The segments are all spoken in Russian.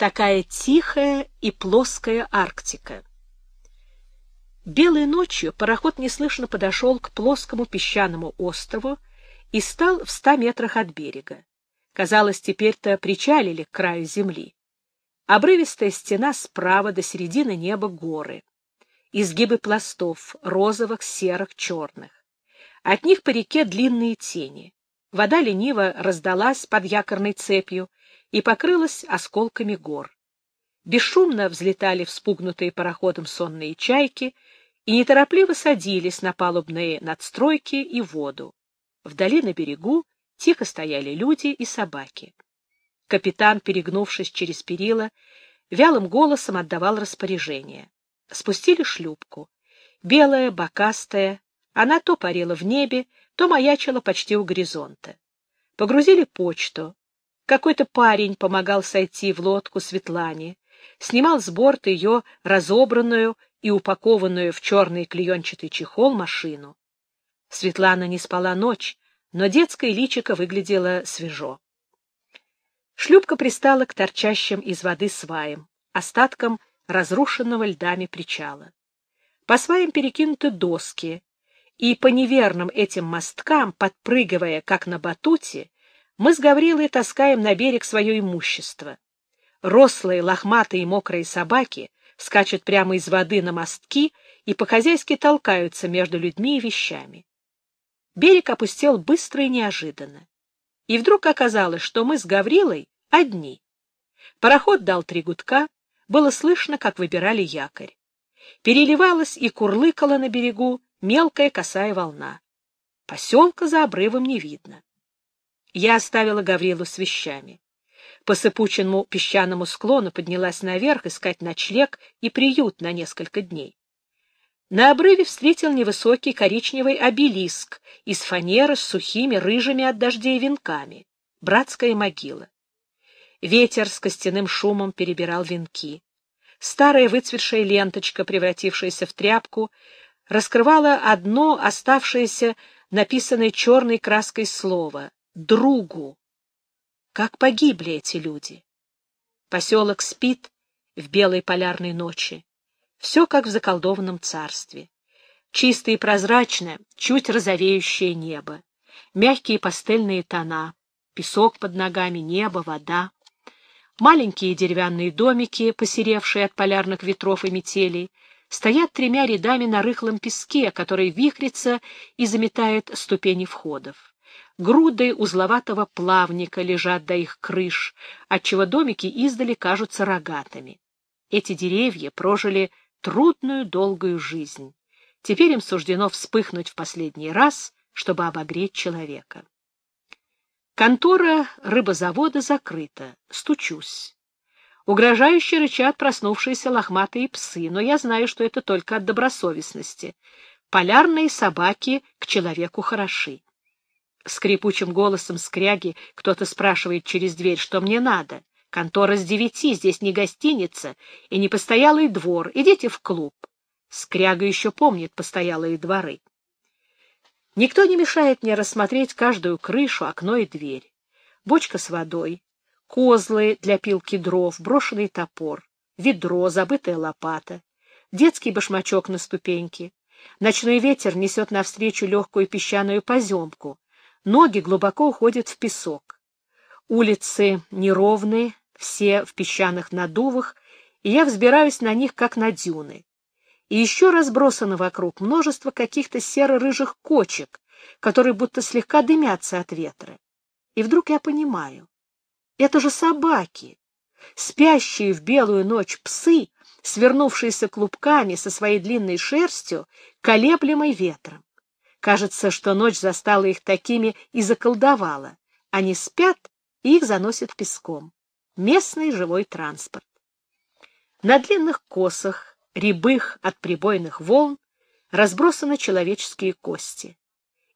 Такая тихая и плоская Арктика. Белой ночью пароход неслышно подошел к плоскому песчаному острову и стал в ста метрах от берега. Казалось, теперь-то причалили к краю земли. Обрывистая стена справа до середины неба горы. Изгибы пластов, розовых, серых, черных. От них по реке длинные тени. Вода лениво раздалась под якорной цепью и покрылась осколками гор. Бесшумно взлетали вспугнутые пароходом сонные чайки и неторопливо садились на палубные надстройки и воду. Вдали на берегу тихо стояли люди и собаки. Капитан, перегнувшись через перила, вялым голосом отдавал распоряжение. Спустили шлюпку. Белая, бокастая, она то парила в небе, то маячила почти у горизонта. Погрузили почту. Какой-то парень помогал сойти в лодку Светлане, снимал с борта ее разобранную и упакованную в черный клеенчатый чехол машину. Светлана не спала ночь, но детское личико выглядело свежо. Шлюпка пристала к торчащим из воды сваям, остаткам разрушенного льдами причала. По сваям перекинуты доски, и по неверным этим мосткам, подпрыгивая, как на батуте, мы с Гаврилой таскаем на берег свое имущество. Рослые, лохматые и мокрые собаки скачут прямо из воды на мостки и по-хозяйски толкаются между людьми и вещами. Берег опустел быстро и неожиданно. И вдруг оказалось, что мы с Гаврилой одни. Пароход дал три гудка, было слышно, как выбирали якорь. Переливалась и курлыкала на берегу мелкая косая волна. Поселка за обрывом не видно. Я оставила Гаврилу с вещами. По сыпучему песчаному склону поднялась наверх искать ночлег и приют на несколько дней. На обрыве встретил невысокий коричневый обелиск из фанеры с сухими рыжими от дождей венками. Братская могила. Ветер с костяным шумом перебирал венки. Старая выцветшая ленточка, превратившаяся в тряпку, раскрывала одно оставшееся написанное черной краской слово — «другу». Как погибли эти люди? Поселок спит в белой полярной ночи. Все как в заколдованном царстве. Чистое и прозрачное, чуть розовеющее небо, мягкие пастельные тона, песок под ногами, небо, вода. Маленькие деревянные домики, посеревшие от полярных ветров и метелей, стоят тремя рядами на рыхлом песке, который вихрится и заметает ступени входов. Груды узловатого плавника лежат до их крыш, отчего домики издали кажутся рогатыми. Эти деревья прожили трудную долгую жизнь. Теперь им суждено вспыхнуть в последний раз, чтобы обогреть человека. Контора рыбозавода закрыта. Стучусь. Угрожающе рычат проснувшиеся лохматые псы, но я знаю, что это только от добросовестности. Полярные собаки к человеку хороши. Скрипучим голосом скряги кто-то спрашивает через дверь, что мне надо. Контора с девяти, здесь не гостиница и не постоялый двор. Идите в клуб. Скряга еще помнит постоялые дворы. Никто не мешает мне рассмотреть каждую крышу, окно и дверь. Бочка с водой, козлы для пилки дров, брошенный топор, ведро, забытая лопата, детский башмачок на ступеньке. Ночной ветер несет навстречу легкую песчаную поземку. Ноги глубоко уходят в песок. Улицы неровные, все в песчаных надувах, и я взбираюсь на них, как на дюны и еще разбросано вокруг множество каких-то серо-рыжих кочек, которые будто слегка дымятся от ветра. И вдруг я понимаю, это же собаки, спящие в белую ночь псы, свернувшиеся клубками со своей длинной шерстью, колеблемой ветром. Кажется, что ночь застала их такими и заколдовала. Они спят, и их заносят песком. Местный живой транспорт. На длинных косах рябых от прибойных волн, разбросаны человеческие кости.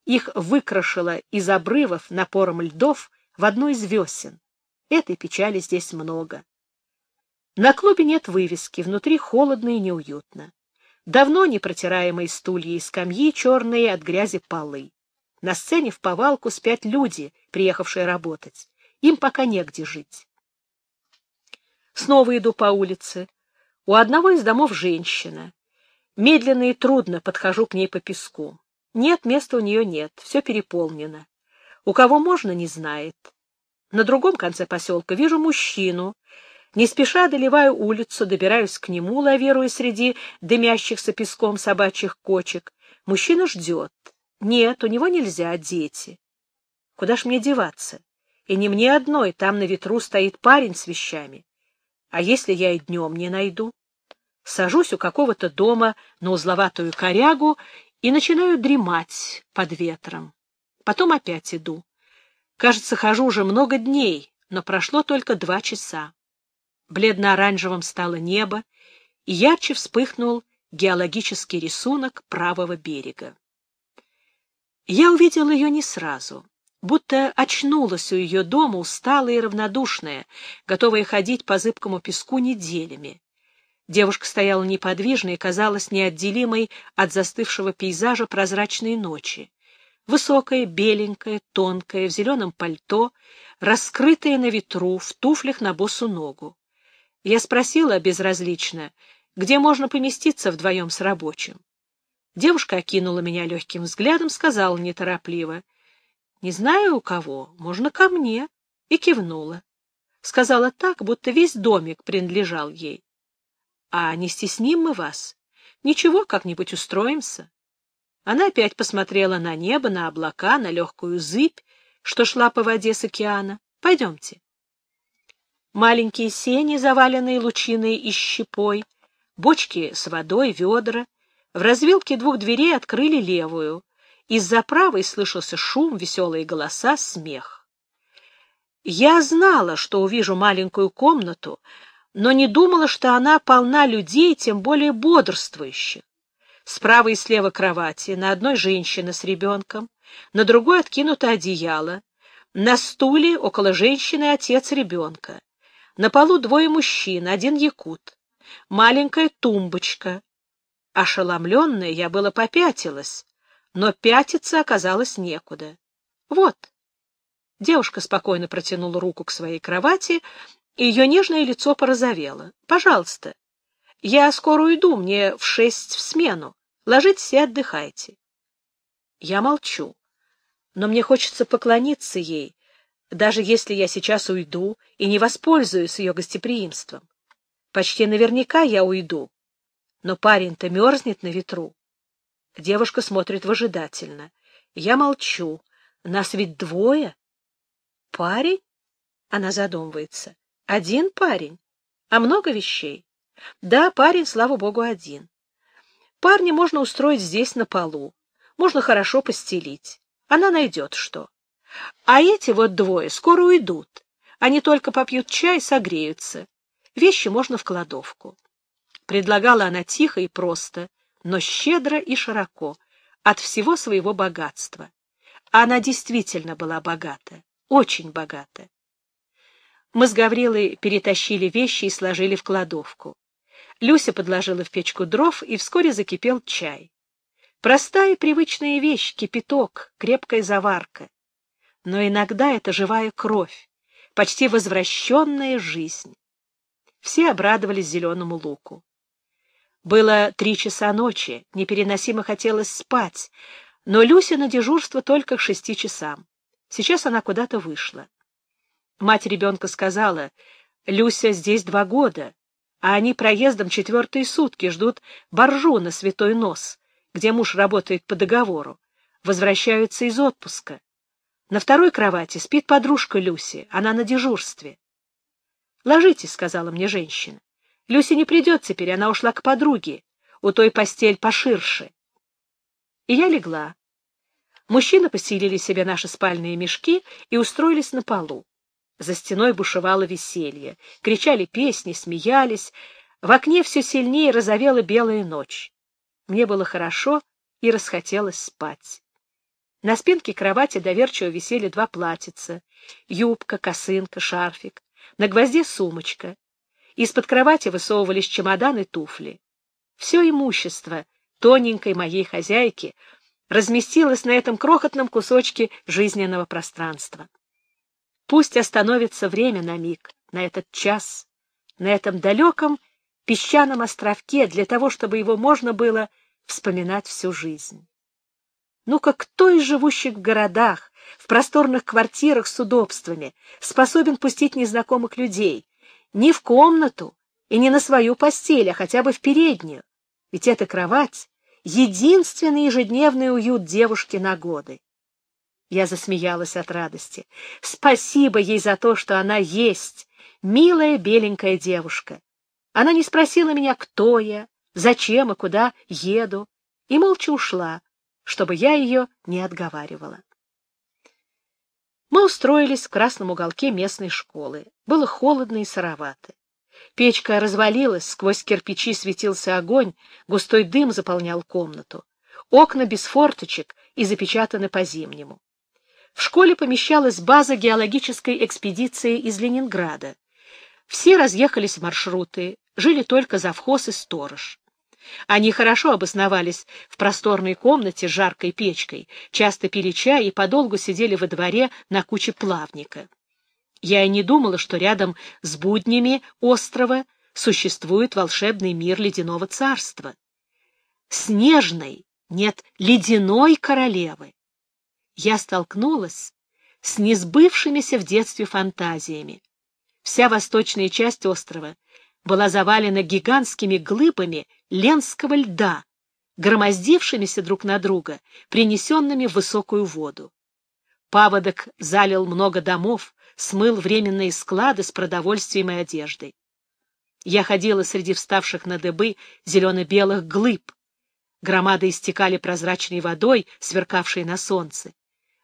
Их выкрошило из обрывов напором льдов в одну из весен. Этой печали здесь много. На клубе нет вывески, внутри холодно и неуютно. Давно не протираемые стулья и скамьи, черные от грязи полы. На сцене в повалку спят люди, приехавшие работать. Им пока негде жить. Снова иду по улице. У одного из домов женщина. Медленно и трудно подхожу к ней по песку. Нет, места у нее нет, все переполнено. У кого можно, не знает. На другом конце поселка вижу мужчину. Не спеша доливаю улицу, добираюсь к нему, лавируя среди дымящихся песком собачьих кочек. Мужчина ждет. Нет, у него нельзя, дети. Куда ж мне деваться? И не мне одной, там на ветру стоит парень с вещами. А если я и днем не найду? Сажусь у какого-то дома на узловатую корягу и начинаю дремать под ветром. Потом опять иду. Кажется, хожу уже много дней, но прошло только два часа. Бледно-оранжевым стало небо, и ярче вспыхнул геологический рисунок правого берега. Я увидел ее не сразу, будто очнулась у ее дома, усталая и равнодушная, готовая ходить по зыбкому песку неделями. Девушка стояла неподвижно и казалась неотделимой от застывшего пейзажа прозрачной ночи. Высокая, беленькая, тонкая, в зеленом пальто, раскрытая на ветру, в туфлях на босу ногу. Я спросила безразлично, где можно поместиться вдвоем с рабочим. Девушка окинула меня легким взглядом, сказала неторопливо, «Не знаю у кого, можно ко мне», и кивнула. Сказала так, будто весь домик принадлежал ей. «А не стесним мы вас? Ничего, как-нибудь устроимся». Она опять посмотрела на небо, на облака, на легкую зыбь, что шла по воде с океана. «Пойдемте». Маленькие сени, заваленные лучиной и щепой, бочки с водой, ведра, в развилке двух дверей открыли левую. Из-за правой слышался шум, веселые голоса, смех. Я знала, что увижу маленькую комнату, но не думала, что она полна людей, тем более бодрствующих. Справа и слева кровати, на одной женщина с ребенком, на другой откинуто одеяло, на стуле около женщины отец ребенка, на полу двое мужчин, один якут, маленькая тумбочка, Ошеломленная, я было попятилась, но пятиться оказалось некуда. Вот. Девушка спокойно протянула руку к своей кровати, и ее нежное лицо порозовело. «Пожалуйста, я скоро уйду, мне в шесть в смену. Ложитесь и отдыхайте». Я молчу, но мне хочется поклониться ей, даже если я сейчас уйду и не воспользуюсь ее гостеприимством. Почти наверняка я уйду, но парень-то мерзнет на ветру. Девушка смотрит выжидательно. Я молчу. Нас ведь двое. Парень? Она задумывается. Один парень? А много вещей? Да, парень, слава богу, один. Парня можно устроить здесь, на полу. Можно хорошо постелить. Она найдет что. А эти вот двое скоро уйдут. Они только попьют чай, согреются. Вещи можно в кладовку. Предлагала она тихо и просто, но щедро и широко, от всего своего богатства. Она действительно была богата, очень богата. Мы с Гаврилой перетащили вещи и сложили в кладовку. Люся подложила в печку дров, и вскоре закипел чай. Простая привычная вещь, кипяток, крепкая заварка. Но иногда это живая кровь, почти возвращенная жизнь. Все обрадовались зеленому луку. Было три часа ночи, непереносимо хотелось спать, но Люся на дежурство только к шести часам. Сейчас она куда-то вышла. Мать ребенка сказала, «Люся здесь два года, а они проездом четвертые сутки ждут боржу на святой нос, где муж работает по договору, возвращаются из отпуска. На второй кровати спит подружка Люси, она на дежурстве. «Ложитесь», — сказала мне женщина. Люся не придет теперь, она ушла к подруге. У той постель поширше. И я легла. Мужчины поселили себе наши спальные мешки и устроились на полу. За стеной бушевало веселье. Кричали песни, смеялись. В окне все сильнее розовела белая ночь. Мне было хорошо и расхотелось спать. На спинке кровати доверчиво висели два платьица — юбка, косынка, шарфик. На гвозде сумочка. Из-под кровати высовывались чемоданы и туфли. Все имущество тоненькой моей хозяйки разместилось на этом крохотном кусочке жизненного пространства. Пусть остановится время на миг, на этот час, на этом далеком песчаном островке для того, чтобы его можно было вспоминать всю жизнь. Ну-ка, кто из живущих в городах, в просторных квартирах с удобствами, способен пустить незнакомых людей не в комнату и не на свою постель, а хотя бы в переднюю? Ведь эта кровать — единственный ежедневный уют девушки на годы. Я засмеялась от радости. Спасибо ей за то, что она есть, милая беленькая девушка. Она не спросила меня, кто я, зачем и куда еду, и молча ушла, чтобы я ее не отговаривала. Мы устроились в красном уголке местной школы. Было холодно и сыровато. Печка развалилась, сквозь кирпичи светился огонь, густой дым заполнял комнату. Окна без форточек и запечатаны по-зимнему. В школе помещалась база геологической экспедиции из Ленинграда. Все разъехались в маршруты, жили только завхоз и сторож. Они хорошо обосновались в просторной комнате с жаркой печкой, часто пили чай и подолгу сидели во дворе на куче плавника. Я и не думала, что рядом с буднями острова существует волшебный мир ледяного царства. Снежной, нет, ледяной королевы. Я столкнулась с несбывшимися в детстве фантазиями. Вся восточная часть острова была завалена гигантскими глыбами ленского льда, громоздившимися друг на друга, принесенными в высокую воду. Паводок залил много домов, смыл временные склады с продовольствием и одеждой. Я ходила среди вставших на дыбы зелено-белых глыб. Громады истекали прозрачной водой, сверкавшей на солнце.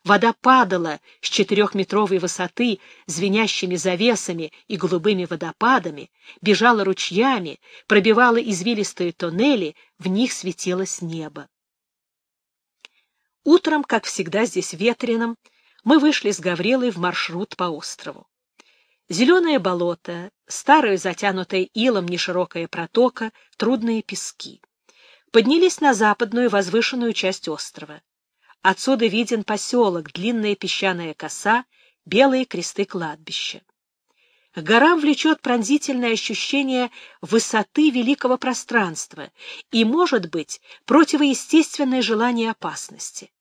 Вода падала с четырехметровой высоты звенящими завесами и голубыми водопадами, бежала ручьями, пробивала извилистые тоннели, в них светилось небо. Утром, как всегда здесь ветреным, мы вышли с Гаврилой в маршрут по острову. Зеленое болото, старое затянутое илом неширокая протока, трудные пески. Поднялись на западную возвышенную часть острова. Отсюда виден поселок, длинная песчаная коса, белые кресты кладбища. К горам влечет пронзительное ощущение высоты великого пространства и, может быть, противоестественное желание опасности.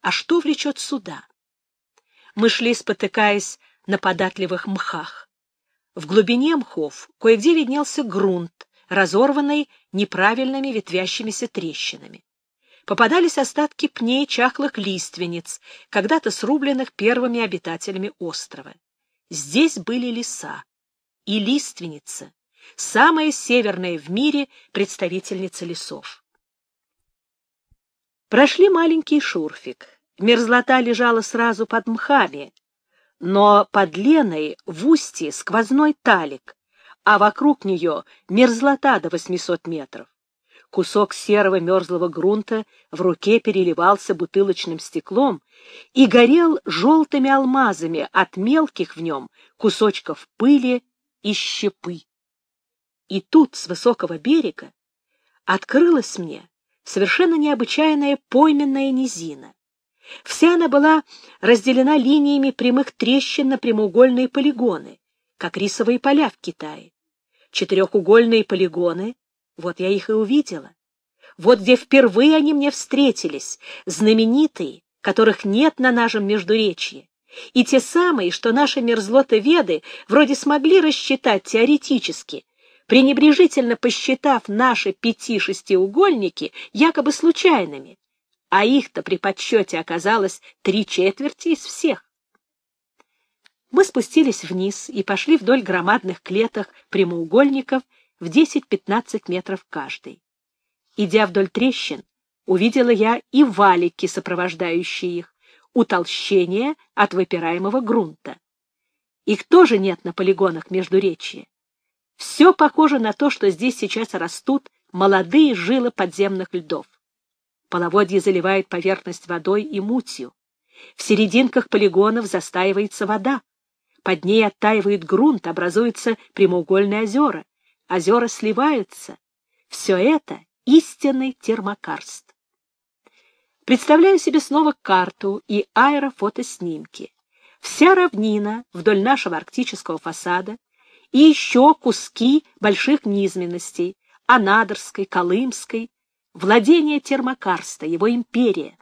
А что влечет сюда? Мы шли, спотыкаясь на податливых мхах. В глубине мхов кое-где виднелся грунт, разорванный неправильными ветвящимися трещинами попадались остатки пней чахлых лиственниц, когда-то срубленных первыми обитателями острова. Здесь были леса и лиственница, самая северная в мире представительница лесов. Прошли маленький шурфик. Мерзлота лежала сразу под мхами, но под Леной в устье сквозной талик, а вокруг нее мерзлота до 800 метров. Кусок серого мерзлого грунта в руке переливался бутылочным стеклом и горел желтыми алмазами от мелких в нем кусочков пыли и щепы. И тут, с высокого берега, открылась мне совершенно необычайная пойменная низина. Вся она была разделена линиями прямых трещин на прямоугольные полигоны, как рисовые поля в Китае. Четырехугольные полигоны вот я их и увидела. Вот где впервые они мне встретились, знаменитые, которых нет на нашем междуречье, и те самые, что наши мерзлотоведы вроде смогли рассчитать теоретически, пренебрежительно посчитав наши пяти-шестиугольники якобы случайными, а их-то при подсчете оказалось три четверти из всех. Мы спустились вниз и пошли вдоль громадных клеток прямоугольников в 10-15 метров каждый. Идя вдоль трещин, увидела я и валики, сопровождающие их, утолщение от выпираемого грунта. Их тоже нет на полигонах Междуречья. Все похоже на то, что здесь сейчас растут молодые жилы подземных льдов. Половодье заливает поверхность водой и мутью. В серединках полигонов застаивается вода. Под ней оттаивает грунт, образуются прямоугольные озера озера сливаются. Все это истинный термокарст. Представляю себе снова карту и аэрофотоснимки. Вся равнина вдоль нашего арктического фасада и еще куски больших низменностей — Анадырской, Колымской, владение Термокарста, его империя.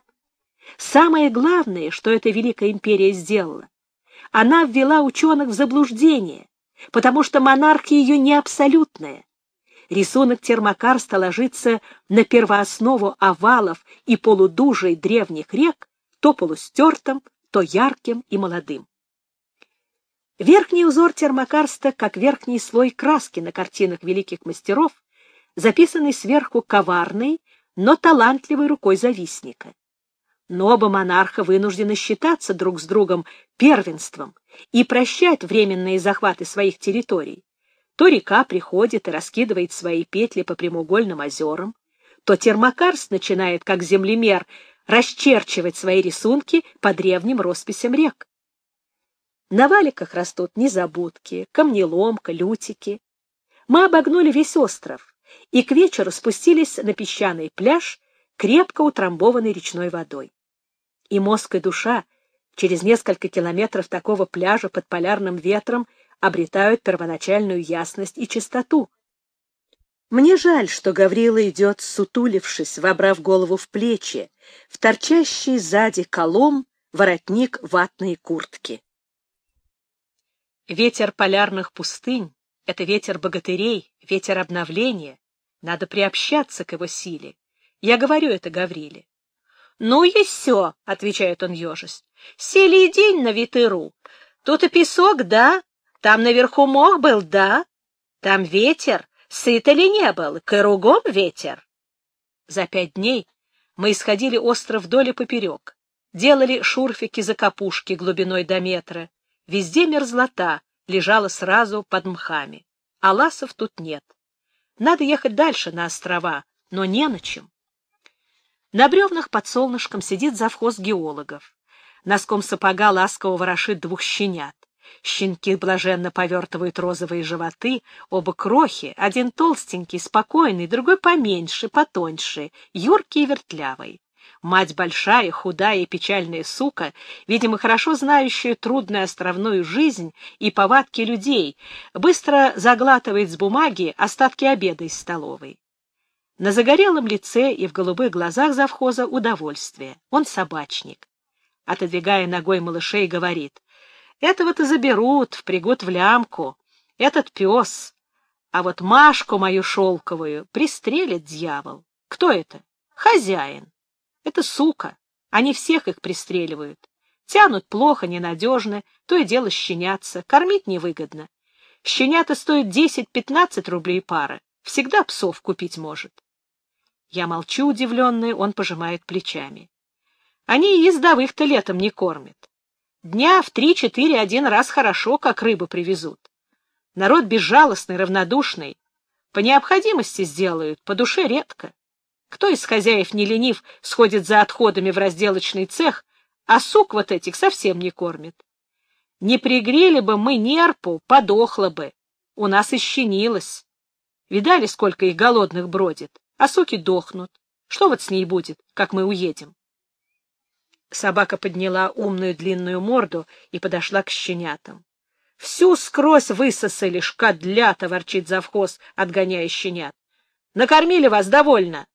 Самое главное, что эта великая империя сделала, она ввела ученых в заблуждение, потому что монархия ее не абсолютная. Рисунок термокарста ложится на первооснову овалов и полудужей древних рек, то полустертым, то ярким и молодым. Верхний узор термокарста, как верхний слой краски на картинах великих мастеров, записанный сверху коварной, но талантливой рукой завистника. Но оба монарха вынуждены считаться друг с другом первенством и прощать временные захваты своих территорий. То река приходит и раскидывает свои петли по прямоугольным озерам, то термокарст начинает, как землемер, расчерчивать свои рисунки по древним росписям рек. На валиках растут незабудки, камнеломка, лютики. Мы обогнули весь остров и к вечеру спустились на песчаный пляж, крепко утрамбованный речной водой. И мозг и душа через несколько километров такого пляжа под полярным ветром обретают первоначальную ясность и чистоту. Мне жаль, что Гаврила идет, сутулившись, вобрав голову в плечи, в торчащий сзади колом воротник ватной куртки. Ветер полярных пустынь — это ветер богатырей, ветер обновления. Надо приобщаться к его силе. Я говорю это Гавриле. — Ну и все, — отвечает он ежесть. — Сели и день на Витыру. Тут и песок, да? Там наверху мох был, да? Там ветер, сыт ли не был, кругом ветер. За пять дней мы исходили остров вдоль и поперек, делали шурфики за капушки глубиной до метра, Везде мерзлота лежала сразу под мхами. А ласов тут нет. Надо ехать дальше на острова, но не на чем. На бревнах под солнышком сидит завхоз геологов. Носком сапога ласково ворошит двух щенят. Щенки блаженно повертывают розовые животы, оба крохи, один толстенький, спокойный, другой поменьше, потоньше, юркий и вертлявый. Мать большая, худая и печальная сука, видимо, хорошо знающая трудную островную жизнь и повадки людей, быстро заглатывает с бумаги остатки обеда из столовой. На загорелом лице и в голубых глазах завхоза удовольствие. Он собачник. Отодвигая ногой малышей, говорит, «Этого-то заберут, впрягут в лямку. Этот пес. А вот Машку мою шелковую пристрелит дьявол. Кто это? Хозяин. Это сука. Они всех их пристреливают. Тянут плохо, ненадежно, то и дело щенятся, кормить невыгодно. Щенята стоят 10-15 рублей пара. Всегда псов купить может. Я молчу удивленная, он пожимает плечами. Они и ездовых-то летом не кормят. Дня в три-четыре один раз хорошо, как рыбу привезут. Народ безжалостный, равнодушный. По необходимости сделают, по душе редко. Кто из хозяев не ленив сходит за отходами в разделочный цех, а сук вот этих совсем не кормит? Не пригрели бы мы нерпу, подохла бы. У нас ищенилось. Видали, сколько их голодных бродит? А суки дохнут. Что вот с ней будет, как мы уедем? Собака подняла умную длинную морду и подошла к щенятам. — Всю скрозь высосали, шкадлята, — ворчит завхоз, отгоняя щенят. — Накормили вас довольно.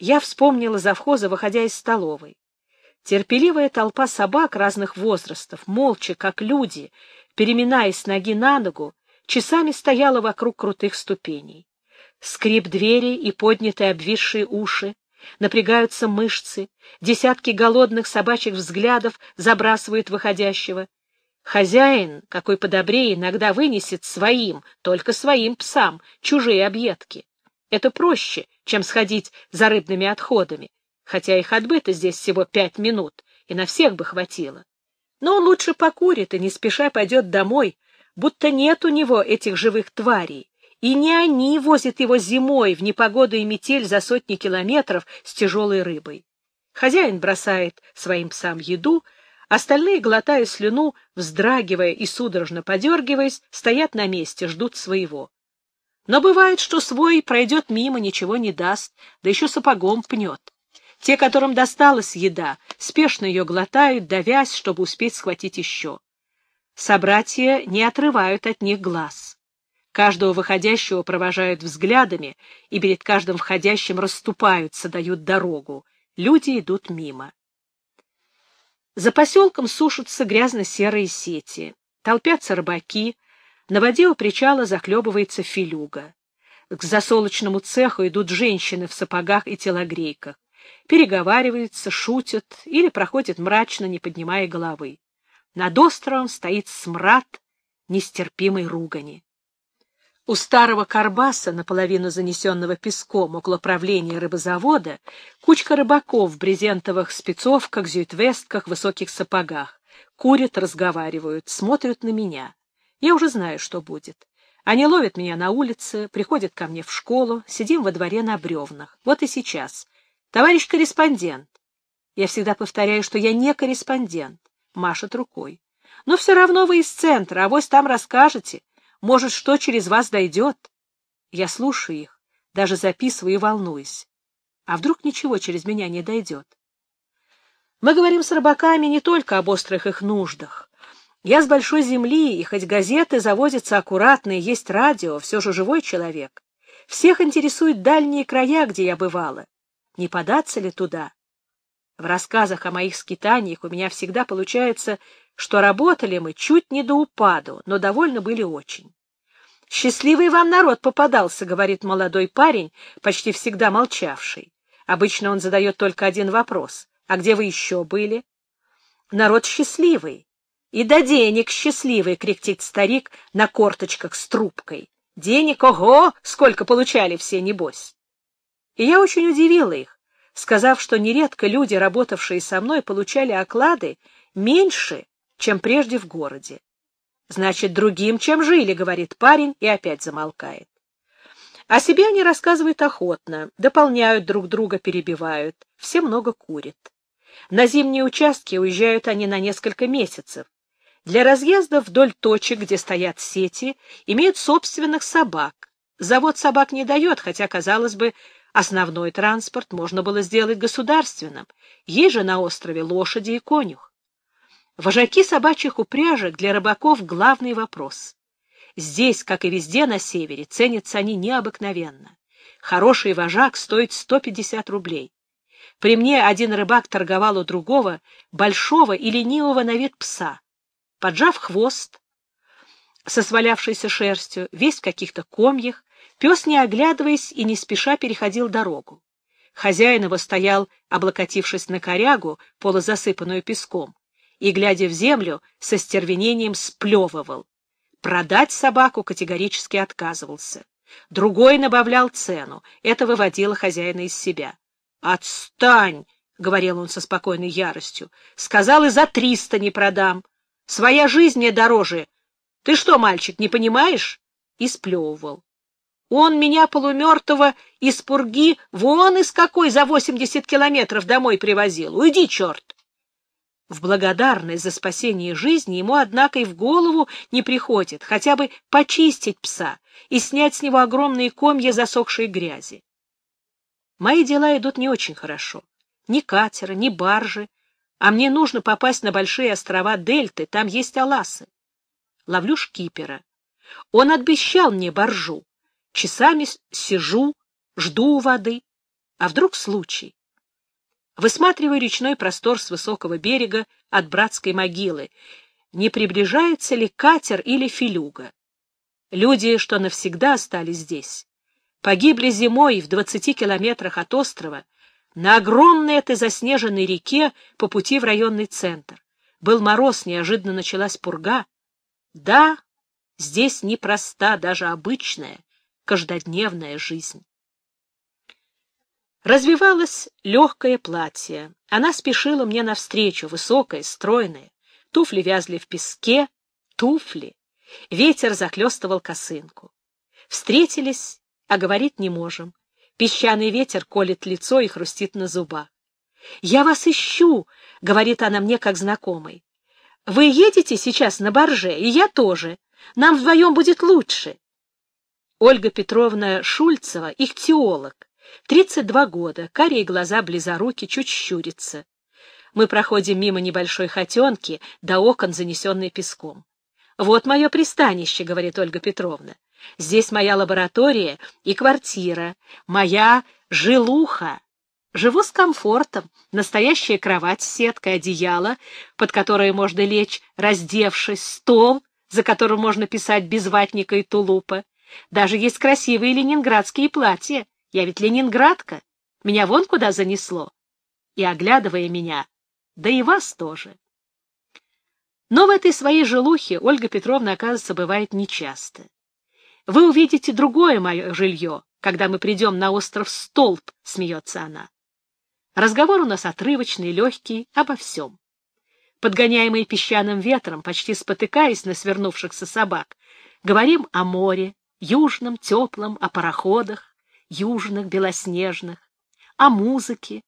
Я вспомнила завхоза, выходя из столовой. Терпеливая толпа собак разных возрастов, молча, как люди, переминаясь ноги на ногу, часами стояла вокруг крутых ступеней. Скрип двери и поднятые обвисшие уши, напрягаются мышцы, десятки голодных собачьих взглядов забрасывают выходящего. Хозяин, какой подобрее, иногда вынесет своим, только своим псам, чужие объедки. Это проще, чем сходить за рыбными отходами, хотя их отбыто здесь всего пять минут, и на всех бы хватило. Но он лучше покурит и не спеша пойдет домой, будто нет у него этих живых тварей, и не они возят его зимой в непогоду и метель за сотни километров с тяжелой рыбой. Хозяин бросает своим псам еду, остальные, глотая слюну, вздрагивая и судорожно подергиваясь, стоят на месте, ждут своего. Но бывает, что свой пройдет мимо, ничего не даст, да еще сапогом пнет. Те, которым досталась еда, спешно ее глотают, давясь, чтобы успеть схватить еще. Собратья не отрывают от них глаз. Каждого выходящего провожают взглядами, и перед каждым входящим расступаются, дают дорогу. Люди идут мимо. За поселком сушатся грязно-серые сети. Толпятся рыбаки. На воде у причала захлебывается филюга. К засолочному цеху идут женщины в сапогах и телогрейках. Переговариваются, шутят или проходят мрачно, не поднимая головы. Над островом стоит смрад нестерпимой ругани. У старого карбаса, наполовину занесенного песком около правления рыбозавода, кучка рыбаков в брезентовых спецовках, зюитвестках, высоких сапогах. Курят, разговаривают, смотрят на меня. Я уже знаю, что будет. Они ловят меня на улице, приходят ко мне в школу, сидим во дворе на бревнах. Вот и сейчас. Товарищ корреспондент. Я всегда повторяю, что я не корреспондент. Машет рукой. Но все равно вы из центра, а вось там расскажете. Может, что через вас дойдет? Я слушаю их, даже записываю и волнуюсь. А вдруг ничего через меня не дойдет? Мы говорим с рыбаками не только об острых их нуждах. Я с большой земли, и хоть газеты заводятся аккуратно, и есть радио, все же живой человек. Всех интересуют дальние края, где я бывала. Не податься ли туда? В рассказах о моих скитаниях у меня всегда получается что работали мы чуть не до упаду, но довольны были очень. «Счастливый вам народ попадался», — говорит молодой парень, почти всегда молчавший. Обычно он задает только один вопрос. «А где вы еще были?» «Народ счастливый». «И до денег счастливый», — кряхтит старик на корточках с трубкой. «Денег, ого, сколько получали все, небось!» И я очень удивила их, сказав, что нередко люди, работавшие со мной, получали оклады меньше, чем прежде в городе. Значит, другим, чем жили, говорит парень и опять замолкает. О себе они рассказывают охотно, дополняют друг друга, перебивают, все много курят. На зимние участки уезжают они на несколько месяцев. Для разъезда вдоль точек, где стоят сети, имеют собственных собак. Завод собак не дает, хотя, казалось бы, основной транспорт можно было сделать государственным. Есть же на острове лошади и конюх. Вожаки собачьих упряжек для рыбаков — главный вопрос. Здесь, как и везде на севере, ценятся они необыкновенно. Хороший вожак стоит 150 рублей. При мне один рыбак торговал у другого большого и ленивого на вид пса. Поджав хвост, со свалявшейся шерстью, весь в каких-то комьях, пес, не оглядываясь и не спеша, переходил дорогу. Хозяин его стоял, облокотившись на корягу, полузасыпанную песком и, глядя в землю, со стервенением сплевывал. Продать собаку категорически отказывался. Другой набавлял цену. Это выводило хозяина из себя. «Отстань!» — говорил он со спокойной яростью. «Сказал, и за триста не продам. Своя жизнь мне дороже. Ты что, мальчик, не понимаешь?» И сплевывал. Он меня полумертвого из пурги вон из какой за восемьдесят километров домой привозил. Уйди, черт! В благодарность за спасение жизни ему, однако, и в голову не приходит хотя бы почистить пса и снять с него огромные комья засохшей грязи. Мои дела идут не очень хорошо. Ни катера, ни баржи, а мне нужно попасть на большие острова Дельты, там есть аласы. Ловлю шкипера. Он обещал мне баржу. Часами сижу, жду воды. А вдруг случай? Высматриваю речной простор с высокого берега от братской могилы. Не приближается ли катер или филюга? Люди, что навсегда остались здесь, погибли зимой в двадцати километрах от острова на огромной этой заснеженной реке по пути в районный центр. Был мороз, неожиданно началась пурга. Да, здесь непроста, даже обычная, каждодневная жизнь. Развивалось легкое платье. Она спешила мне навстречу, высокая, стройная. Туфли вязли в песке, туфли. Ветер захлестывал косынку. Встретились, а говорить не можем. Песчаный ветер колет лицо и хрустит на зубах. «Я вас ищу», — говорит она мне как знакомый. «Вы едете сейчас на барже, и я тоже. Нам вдвоем будет лучше». Ольга Петровна Шульцева, их теолог, Тридцать два года, карие глаза близоруки, чуть щурится. Мы проходим мимо небольшой хотенки, до окон, занесенной песком. Вот мое пристанище, — говорит Ольга Петровна. Здесь моя лаборатория и квартира, моя жилуха. Живу с комфортом, настоящая кровать сеткой, одеяло, под которое можно лечь, раздевшись, стол, за которым можно писать без ватника и тулупа. Даже есть красивые ленинградские платья. Я ведь ленинградка. Меня вон куда занесло. И, оглядывая меня, да и вас тоже. Но в этой своей жилухе Ольга Петровна, оказывается, бывает нечасто. Вы увидите другое мое жилье, когда мы придем на остров Столб, смеется она. Разговор у нас отрывочный, легкий, обо всем. Подгоняемые песчаным ветром, почти спотыкаясь на свернувшихся собак, говорим о море, южном, теплом, о пароходах, южных, белоснежных, о музыке,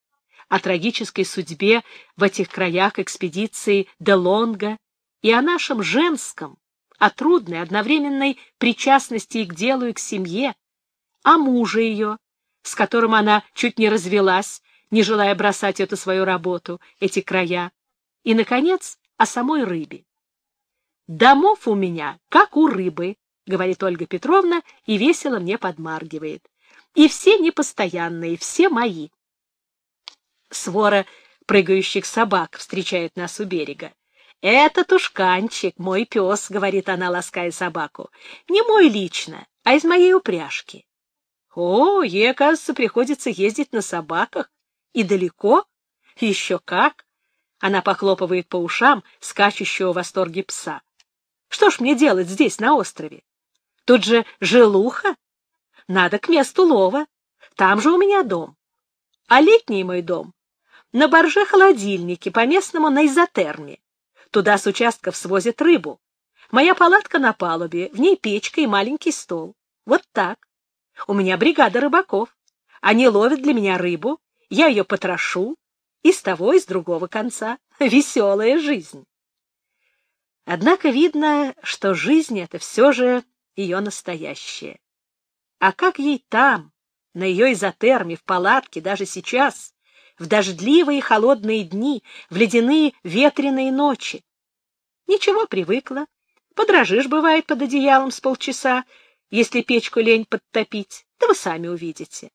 о трагической судьбе в этих краях экспедиции Делонга и о нашем женском, о трудной, одновременной причастности и к делу, и к семье, о муже ее, с которым она чуть не развелась, не желая бросать эту свою работу, эти края, и, наконец, о самой рыбе. «Домов у меня, как у рыбы», — говорит Ольга Петровна и весело мне подмаргивает. «И все непостоянные, все мои». Свора прыгающих собак встречает нас у берега. «Это Тушканчик, мой пес», — говорит она, лаская собаку. «Не мой лично, а из моей упряжки». «О, ей, оказывается, приходится ездить на собаках. И далеко? Еще как!» Она похлопывает по ушам скачущего в восторге пса. «Что ж мне делать здесь, на острове? Тут же жилуха. Надо к месту лова. Там же у меня дом. А летний мой дом на борже холодильнике, по-местному на изотерме. Туда с участков свозят рыбу. Моя палатка на палубе, в ней печка и маленький стол. Вот так. У меня бригада рыбаков. Они ловят для меня рыбу, я ее потрошу, и с того, и с другого конца. Веселая жизнь. Однако видно, что жизнь — это все же ее настоящая. А как ей там, на ее изотерме, в палатке, даже сейчас, в дождливые холодные дни, в ледяные ветреные ночи. Ничего, привыкла. Подражишь, бывает, под одеялом с полчаса, если печку лень подтопить, да вы сами увидите.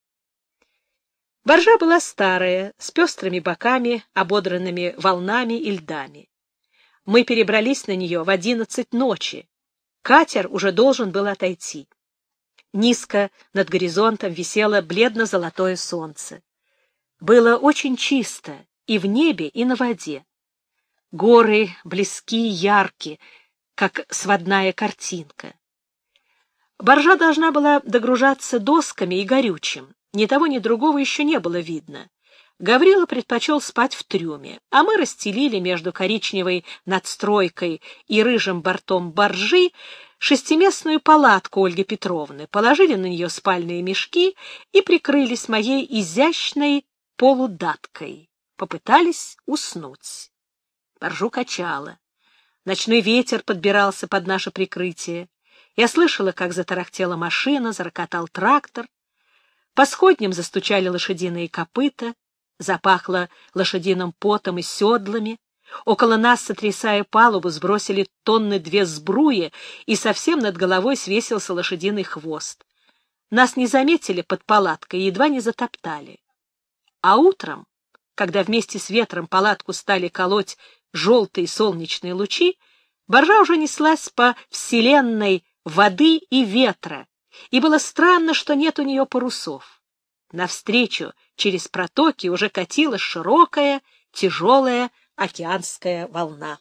Боржа была старая, с пестрыми боками, ободранными волнами и льдами. Мы перебрались на нее в одиннадцать ночи. Катер уже должен был отойти. Низко над горизонтом висело бледно-золотое солнце. Было очень чисто и в небе, и на воде. Горы близкие, яркие, как сводная картинка. Боржа должна была догружаться досками и горючим. Ни того, ни другого еще не было видно. Гаврила предпочел спать в трюме, а мы расстелили между коричневой надстройкой и рыжим бортом боржи шестиместную палатку Ольги Петровны, положили на нее спальные мешки и прикрылись моей изящной полудаткой. Попытались уснуть. Боржу качало. Ночной ветер подбирался под наше прикрытие. Я слышала, как затарахтела машина, зарокотал трактор. По сходням застучали лошадиные копыта, запахло лошадиным потом и седлами. Около нас, сотрясая палубу, сбросили тонны две сбруи, и совсем над головой свесился лошадиный хвост. Нас не заметили под палаткой, едва не затоптали. А утром, когда вместе с ветром палатку стали колоть желтые солнечные лучи, боржа уже неслась по вселенной воды и ветра, и было странно, что нет у нее парусов. Навстречу через протоки уже катилась широкая, тяжелая океанская волна.